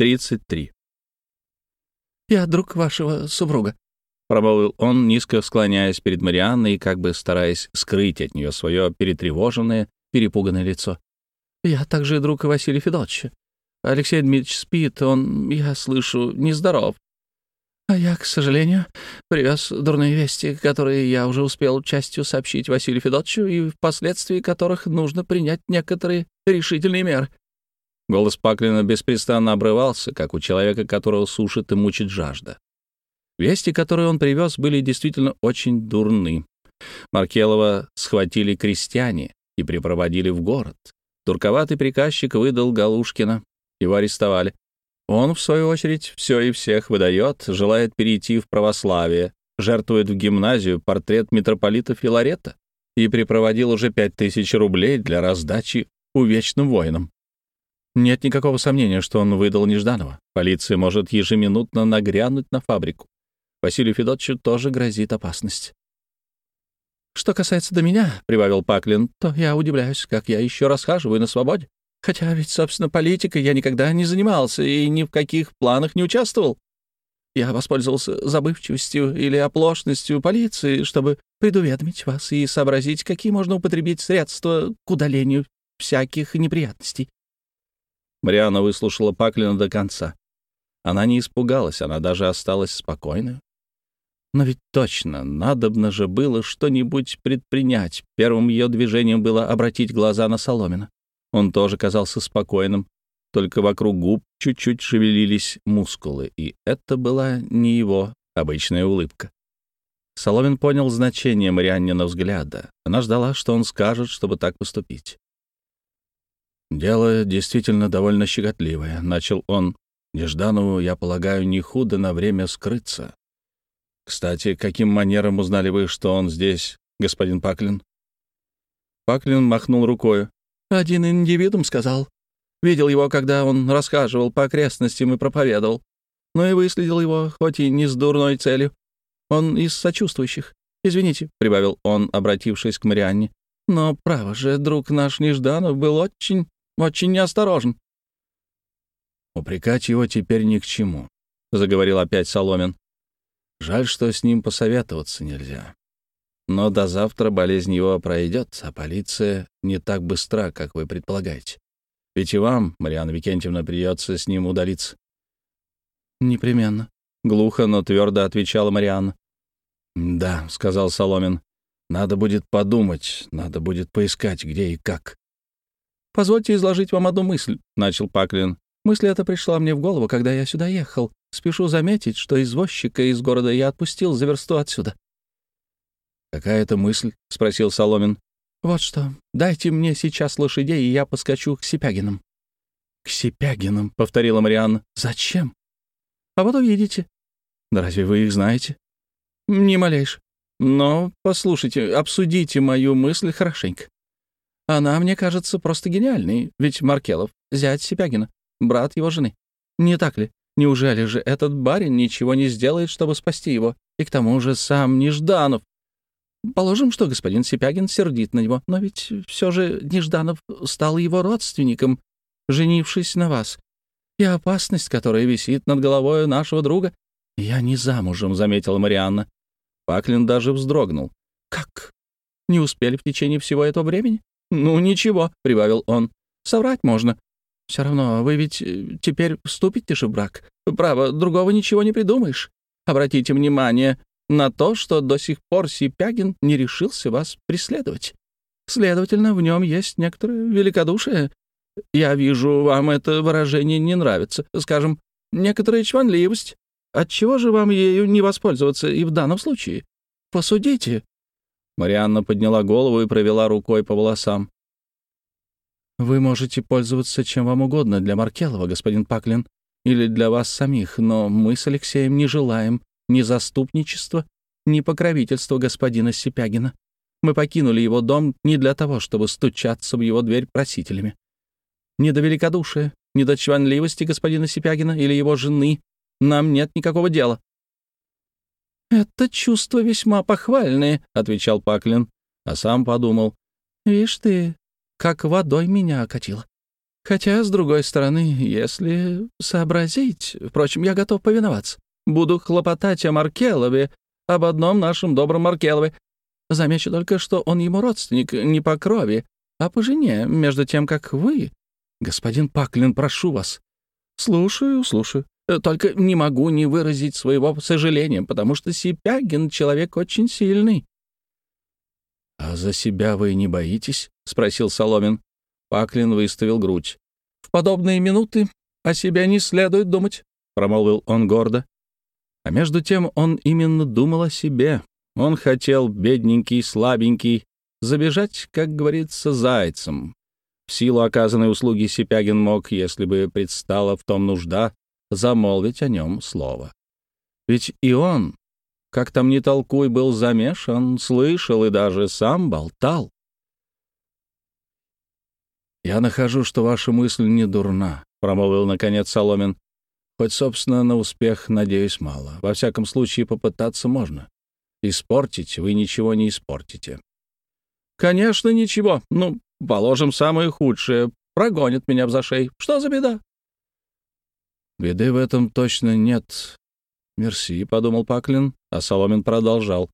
33. «Я друг вашего супруга», — промолвил он, низко склоняясь перед Марианной и как бы стараясь скрыть от нее свое перетревоженное, перепуганное лицо. «Я также друг Василия Федотовича. Алексей Дмитриевич спит, он, я слышу, нездоров. А я, к сожалению, привез дурные вести, которые я уже успел частью сообщить Василию Федотовичу и впоследствии которых нужно принять некоторые решительные меры. Голос Паклина беспрестанно обрывался, как у человека, которого сушит и мучит жажда. Вести, которые он привез, были действительно очень дурны. Маркелова схватили крестьяне и припроводили в город. Турковатый приказчик выдал Галушкина. Его арестовали. Он, в свою очередь, все и всех выдает, желает перейти в православие, жертвует в гимназию портрет митрополита Филарета и припроводил уже пять тысяч рублей для раздачи увечным воинам. Нет никакого сомнения, что он выдал Нежданова. Полиция может ежеминутно нагрянуть на фабрику. Василию Федотовичу тоже грозит опасность. «Что касается до меня», — прибавил Паклин, — «то я удивляюсь, как я еще расхаживаю на свободе. Хотя ведь, собственно, политикой я никогда не занимался и ни в каких планах не участвовал. Я воспользовался забывчивостью или оплошностью полиции, чтобы предуведомить вас и сообразить, какие можно употребить средства к удалению всяких неприятностей. Мариана выслушала Паклина до конца. Она не испугалась, она даже осталась спокойной. Но ведь точно, надобно же было что-нибудь предпринять. Первым ее движением было обратить глаза на Соломина. Он тоже казался спокойным, только вокруг губ чуть-чуть шевелились мускулы, и это была не его обычная улыбка. Соломин понял значение Марианнина взгляда. Она ждала, что он скажет, чтобы так поступить. «Дело действительно довольно щекотливое», — начал он. «Нежданову, я полагаю, не худо на время скрыться. Кстати, каким манером узнали вы, что он здесь, господин Паклин?» Паклин махнул рукой. «Один индивидуум сказал. Видел его, когда он расхаживал по окрестностям и проповедовал. Но и выследил его, хоть и не с дурной целью. Он из сочувствующих. Извините», — прибавил он, обратившись к Марианне. «Но, право же, друг наш Нежданов был очень очень неосторожен». «Упрекать его теперь ни к чему», — заговорил опять Соломин. «Жаль, что с ним посоветоваться нельзя. Но до завтра болезнь его пройдет, а полиция не так быстра, как вы предполагаете. Ведь и вам, Марианна Викентьевна, придется с ним удалиться». «Непременно», — глухо, но твердо отвечала Марианна. «Да», — сказал Соломин, — «надо будет подумать, надо будет поискать, где и как. «Позвольте изложить вам одну мысль», — начал Паклин. «Мысль эта пришла мне в голову, когда я сюда ехал. Спешу заметить, что извозчика из города я отпустил за версту отсюда». «Какая это мысль?» — спросил Соломин. «Вот что. Дайте мне сейчас лошадей, и я поскочу к Сипягинам». «К Сипягинам», — повторила Марианна. «Зачем?» «А вот увидите». «Да разве вы их знаете?» «Не малейшь. Но, послушайте, обсудите мою мысль хорошенько. Она, мне кажется, просто гениальной, ведь Маркелов — зять Сипягина, брат его жены. Не так ли? Неужели же этот барин ничего не сделает, чтобы спасти его? И к тому же сам Нежданов. Положим, что господин Сипягин сердит на него, но ведь все же Нежданов стал его родственником, женившись на вас. И опасность, которая висит над головой нашего друга... «Я не замужем», — заметила Марианна. Паклин даже вздрогнул. «Как? Не успели в течение всего этого времени?» «Ну, ничего», — прибавил он. «Соврать можно. Все равно вы ведь э, теперь вступите же в брак. Право, другого ничего не придумаешь. Обратите внимание на то, что до сих пор Сипягин не решился вас преследовать. Следовательно, в нем есть некоторое великодушие. Я вижу, вам это выражение не нравится. Скажем, некоторая чванливость. Отчего же вам ею не воспользоваться и в данном случае? Посудите, Марианна подняла голову и провела рукой по волосам. «Вы можете пользоваться чем вам угодно для Маркелова, господин Паклин, или для вас самих, но мы с Алексеем не желаем ни заступничества, ни покровительства господина Сипягина. Мы покинули его дом не для того, чтобы стучаться в его дверь просителями. Ни до великодушия, ни до чванливости господина Сипягина или его жены нам нет никакого дела. «Это чувство весьма похвальное», — отвечал Паклин, а сам подумал. «Вишь ты, как водой меня окатило. Хотя, с другой стороны, если сообразить... Впрочем, я готов повиноваться. Буду хлопотать о Маркелове, об одном нашем добром Маркелове. Замечу только, что он ему родственник не по крови, а по жене, между тем, как вы... Господин Паклин, прошу вас. Слушаю, слушаю. Только не могу не выразить своего сожаления, потому что Сипягин — человек очень сильный. — А за себя вы не боитесь? — спросил Соломин. Паклин выставил грудь. «В подобные минуты о себе не следует думать», — промолвил он гордо. А между тем он именно думал о себе. Он хотел, бедненький, слабенький, забежать, как говорится, зайцем. В силу оказанной услуги Сипягин мог, если бы предстала в том нужда, замолвить о нем слово. Ведь и он, как там ни толкуй, был замешан, слышал и даже сам болтал. «Я нахожу, что ваша мысль не дурна», — промолвил, наконец, Соломин. «Хоть, собственно, на успех, надеюсь, мало. Во всяком случае, попытаться можно. Испортить вы ничего не испортите». «Конечно, ничего. Ну, положим, самое худшее. Прогонит меня в зашей. Что за беда?» «Беды в этом точно нет. Мерси», — подумал Паклин, а Соломин продолжал.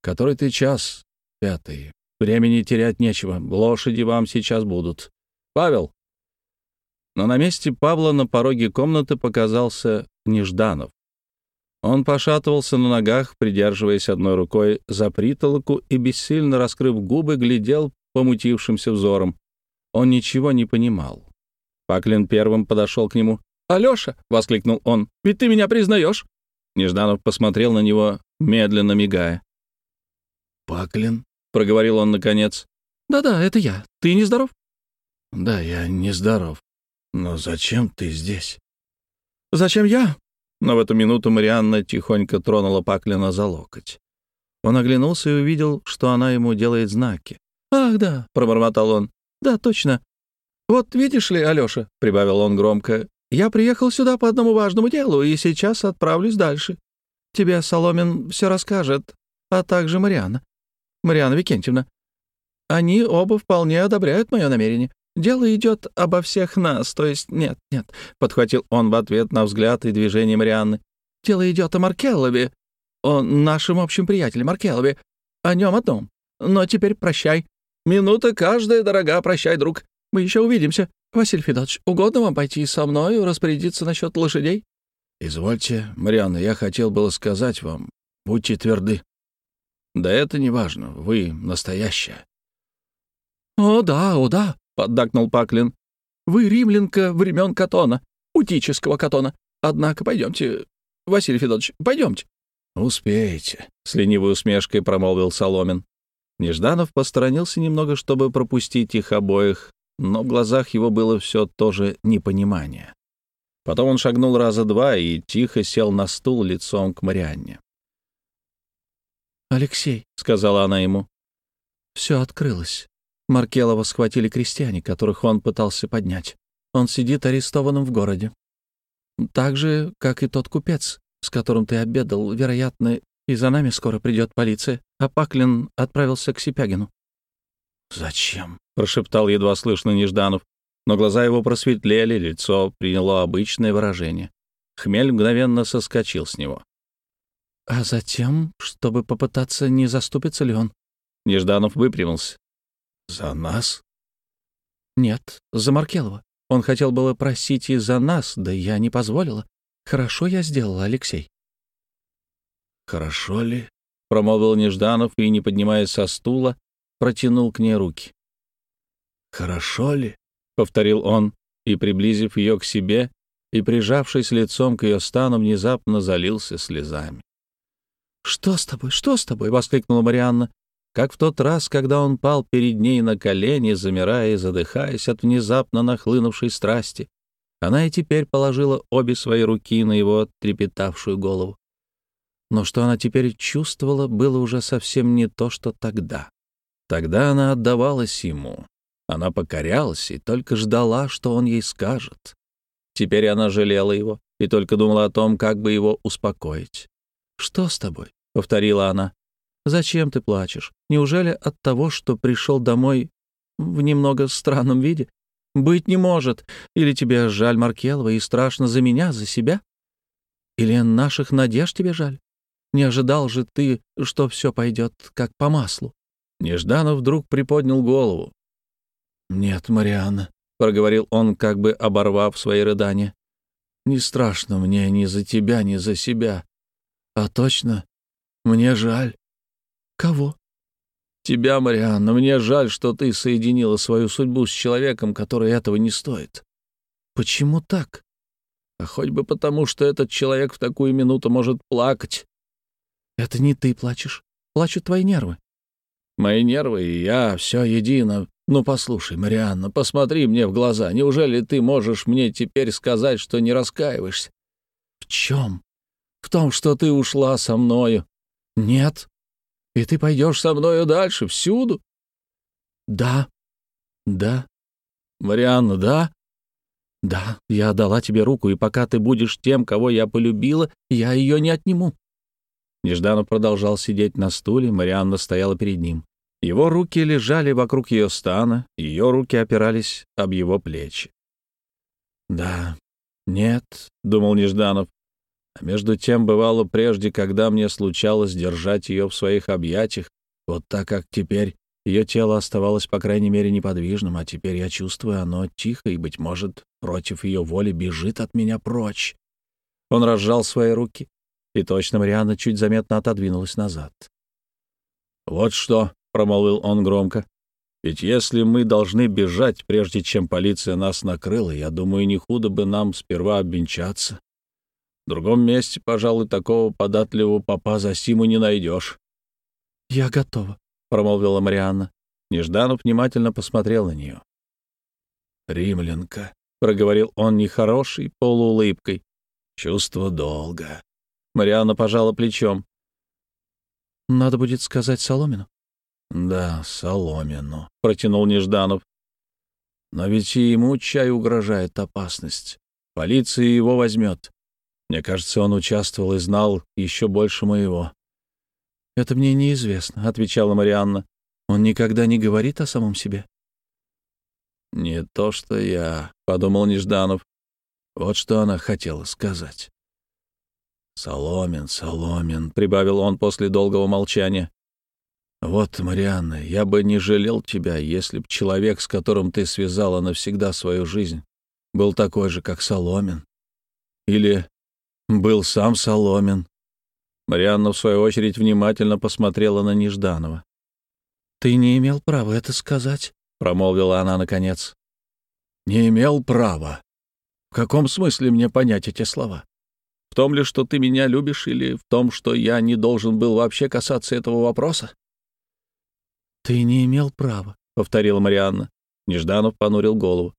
«Который ты час? Пятый. Времени терять нечего. Лошади вам сейчас будут. Павел!» Но на месте Павла на пороге комнаты показался Нежданов. Он пошатывался на ногах, придерживаясь одной рукой за притолоку и, бессильно раскрыв губы, глядел помутившимся взором. Он ничего не понимал. Паклин первым подошел к нему. «Алеша!» — воскликнул он. «Ведь ты меня признаешь?» Нежданов посмотрел на него, медленно мигая. «Паклин?» проговорил он наконец. «Да-да, это я. Ты нездоров?» «Да, я нездоров. Но зачем ты здесь?» «Зачем я?» Но в эту минуту Марианна тихонько тронула Паклина за локоть. Он оглянулся и увидел, что она ему делает знаки. «Ах, да», — пробормотал он. «Да, точно. Вот видишь ли, Алёша», — прибавил он громко, — «я приехал сюда по одному важному делу и сейчас отправлюсь дальше. Тебе Соломин все расскажет, а также Марианна. Марианна Викентьевна. Они оба вполне одобряют мое намерение. Дело идет обо всех нас, то есть нет, нет, — подхватил он в ответ на взгляд и движение Марианны. Дело идет о Маркеллове, о нашем общем приятеле Маркеллове, о нем одном. Но теперь прощай. Минута каждая, дорога, прощай, друг. Мы еще увидимся. Василий Федорович, угодно вам пойти со мной распорядиться насчет лошадей? Извольте, Марианна, я хотел было сказать вам, будьте тверды. Да это не важно, вы настоящая. «О да, о да», — поддакнул Паклин. «Вы римлянка времен Катона, утического Катона. Однако пойдемте, Василий Федорович, пойдемте». «Успеете», — с ленивой усмешкой промолвил Соломин. Нежданов посторонился немного, чтобы пропустить их обоих, но в глазах его было все то же непонимание. Потом он шагнул раза два и тихо сел на стул лицом к Марианне. «Алексей», — сказала она ему, — «все открылось. Маркелова схватили крестьяне, которых он пытался поднять. Он сидит арестованным в городе. Так же, как и тот купец, с которым ты обедал, вероятно, и за нами скоро придет полиция, а Паклин отправился к Сипягину». «Зачем?» — прошептал едва слышно Нежданов, но глаза его просветлели, лицо приняло обычное выражение. Хмель мгновенно соскочил с него. А затем, чтобы попытаться, не заступится ли он. Нежданов выпрямился. «За нас?» «Нет, за Маркелова. Он хотел было просить и за нас, да я не позволила. Хорошо я сделала, Алексей». «Хорошо ли?» — промолвил Нежданов и, не поднимаясь со стула, протянул к ней руки. «Хорошо ли?» — повторил он, и, приблизив ее к себе и прижавшись лицом к ее стану, внезапно залился слезами. «Что с тобой? Что с тобой?» — воскликнула Марианна, как в тот раз, когда он пал перед ней на колени, замирая и задыхаясь от внезапно нахлынувшей страсти. Она и теперь положила обе свои руки на его трепетавшую голову. Но что она теперь чувствовала, было уже совсем не то, что тогда. Тогда она отдавалась ему. Она покорялась и только ждала, что он ей скажет. Теперь она жалела его и только думала о том, как бы его успокоить. «Что с тобой?» повторила она. «Зачем ты плачешь? Неужели от того, что пришел домой в немного странном виде? Быть не может. Или тебе жаль Маркелова и страшно за меня, за себя? Или наших надежд тебе жаль? Не ожидал же ты, что все пойдет как по маслу?» Нежданов вдруг приподнял голову. «Нет, Марианна», — проговорил он, как бы оборвав свои рыдания. «Не страшно мне ни за тебя, ни за себя. А точно, мне жаль». «Кого?» «Тебя, Марианна. Мне жаль, что ты соединила свою судьбу с человеком, который этого не стоит». «Почему так?» «А хоть бы потому, что этот человек в такую минуту может плакать». «Это не ты плачешь. Плачут твои нервы». «Мои нервы и я — все едино. Ну, послушай, Марианна, посмотри мне в глаза. Неужели ты можешь мне теперь сказать, что не раскаиваешься?» «В чем?» «В том, что ты ушла со мною». «Нет». «И ты пойдешь со мною дальше, всюду?» «Да». «Да». «Марианна, да?» «Да, я дала тебе руку, и пока ты будешь тем, кого я полюбила, я ее не отниму». Нежданов продолжал сидеть на стуле, Марианна стояла перед ним. Его руки лежали вокруг ее стана, ее руки опирались об его плечи. «Да, нет», — думал Нежданов. А между тем бывало прежде, когда мне случалось держать ее в своих объятиях, вот так как теперь ее тело оставалось, по крайней мере, неподвижным, а теперь я чувствую, оно тихо и, быть может, против ее воли бежит от меня прочь. Он разжал свои руки, и точно Марианна чуть заметно отодвинулась назад. «Вот что», — промолвил он громко, — «ведь если мы должны бежать, прежде чем полиция нас накрыла, я думаю, не худо бы нам сперва обвенчаться. В другом месте, пожалуй, такого податливого папа за Симу не найдешь». «Я готова», — промолвила Марианна. Нежданов внимательно посмотрел на нее. «Римлянка», — проговорил он нехорошей полуулыбкой. «Чувство долга. Марианна пожала плечом. «Надо будет сказать Соломину». «Да, Соломину», — протянул Нежданов. «Но ведь и ему чай угрожает опасность. Полиция его возьмет. Мне кажется, он участвовал и знал еще больше моего». «Это мне неизвестно», — отвечала Марианна. «Он никогда не говорит о самом себе». «Не то, что я», — подумал Нежданов. Вот что она хотела сказать. «Соломин, Соломин», — прибавил он после долгого молчания. «Вот, Марианна, я бы не жалел тебя, если б человек, с которым ты связала навсегда свою жизнь, был такой же, как Соломин. Или был сам Соломин». Марианна, в свою очередь, внимательно посмотрела на Нежданова. «Ты не имел права это сказать», — промолвила она наконец. «Не имел права. В каком смысле мне понять эти слова? В том ли, что ты меня любишь, или в том, что я не должен был вообще касаться этого вопроса? «Ты не имел права», — повторила Марианна. Нежданов понурил голову.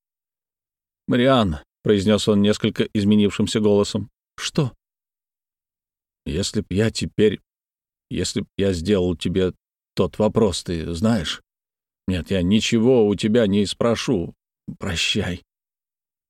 «Марианна», — произнес он несколько изменившимся голосом. «Что?» «Если б я теперь... Если б я сделал тебе тот вопрос, ты знаешь? Нет, я ничего у тебя не спрошу. Прощай».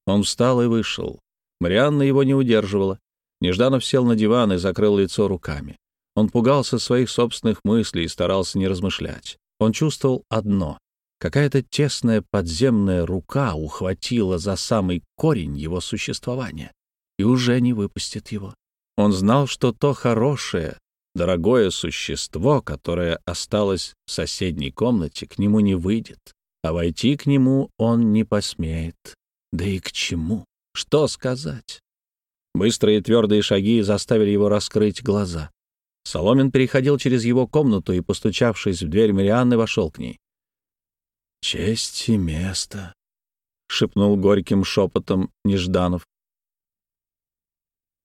Он встал и вышел. Марианна его не удерживала. Нежданов сел на диван и закрыл лицо руками. Он пугался своих собственных мыслей и старался не размышлять. Он чувствовал одно — какая-то тесная подземная рука ухватила за самый корень его существования и уже не выпустит его. Он знал, что то хорошее, дорогое существо, которое осталось в соседней комнате, к нему не выйдет, а войти к нему он не посмеет. Да и к чему? Что сказать? Быстрые твердые шаги заставили его раскрыть глаза. Соломин переходил через его комнату и, постучавшись в дверь Марианны, вошел к ней. «Честь и место», — шепнул горьким шепотом Нежданов.